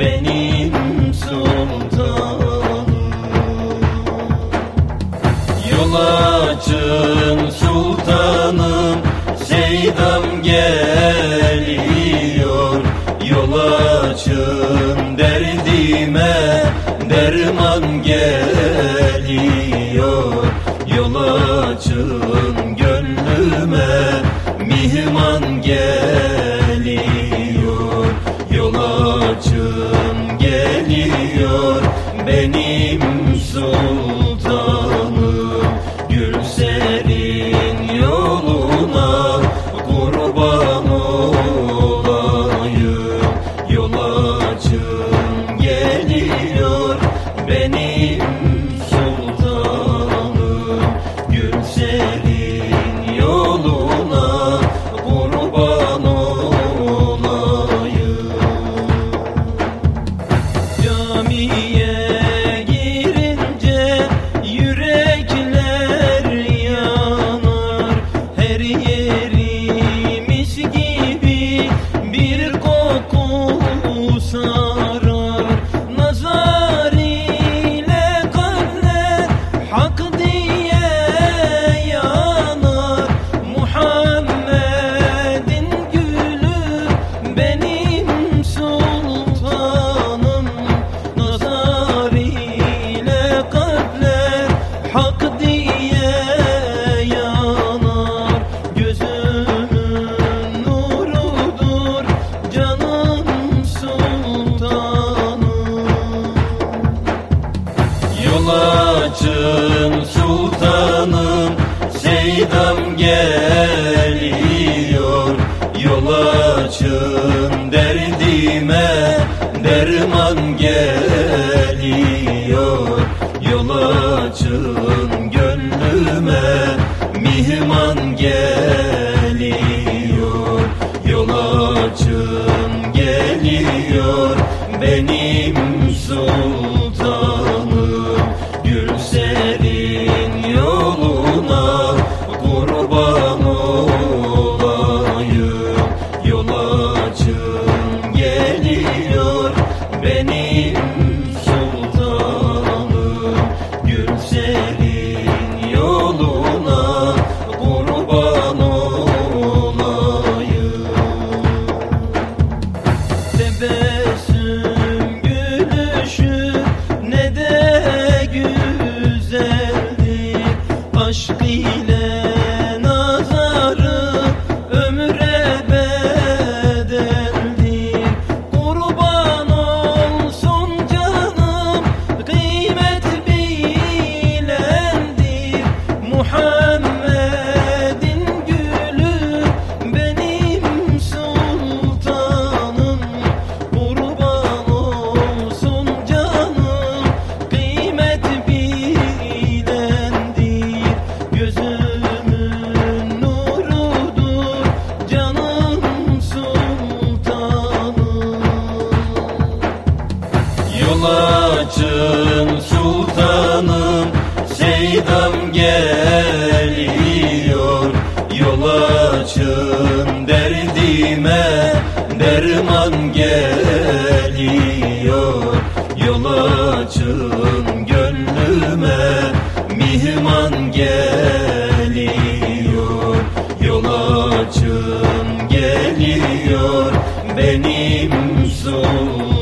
benim sultanım. Yol açın sultanım Seydam geliyor. Yol açın derdime derman gel Benito. saçın sultanım Seydam geliyor. Yol açın derdime derman gel you say sultanım Seydam geliyor. Yol açın derdime Derman geliyor. Yol açın gönlüme Mihman geliyor. Yol açın geliyor Benim sultanım.